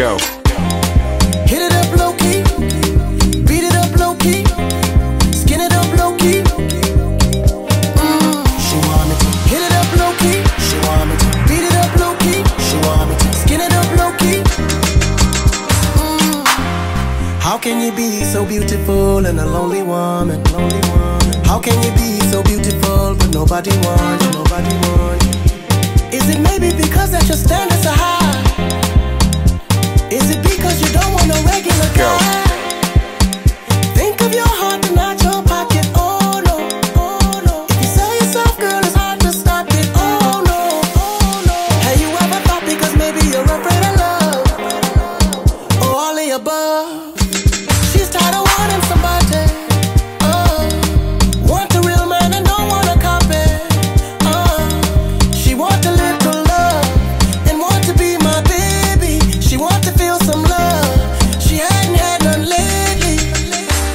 Go. Hit it up low key. Beat it up low key. Skin it up low key. Mm, she want me to hit it up low key. She want me to beat it up low key. She want me to skin it up low key. Mm. How can you be so beautiful and a lonely woman? Lonely woman. How can you be so beautiful but nobody wants you? Nobody wants you. Is it maybe because that your standards are high?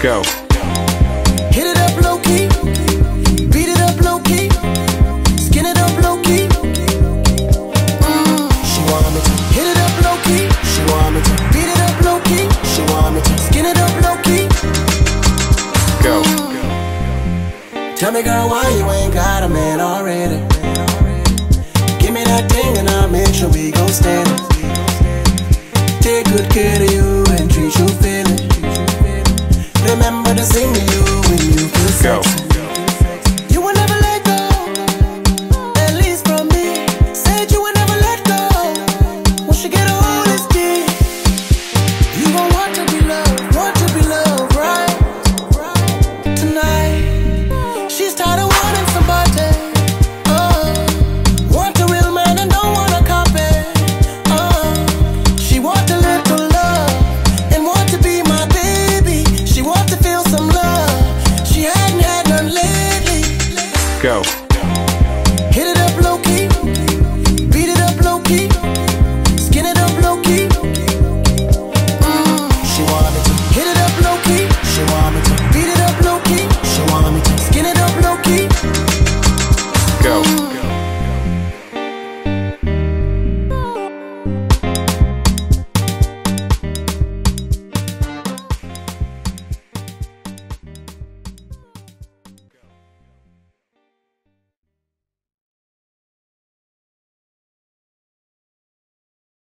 Go. Hit it up low key. Beat it up low key. Skin it up low key. Mm, she want me to hit it up low key. She want me to beat it up low key. She want me to skin it up low key. Go. Tell me, girl, why you ain't got a man already? Give me that thing and I'll make sure we gon' stand. Take good care of Remember the same with you when you feel sexy. Go. go.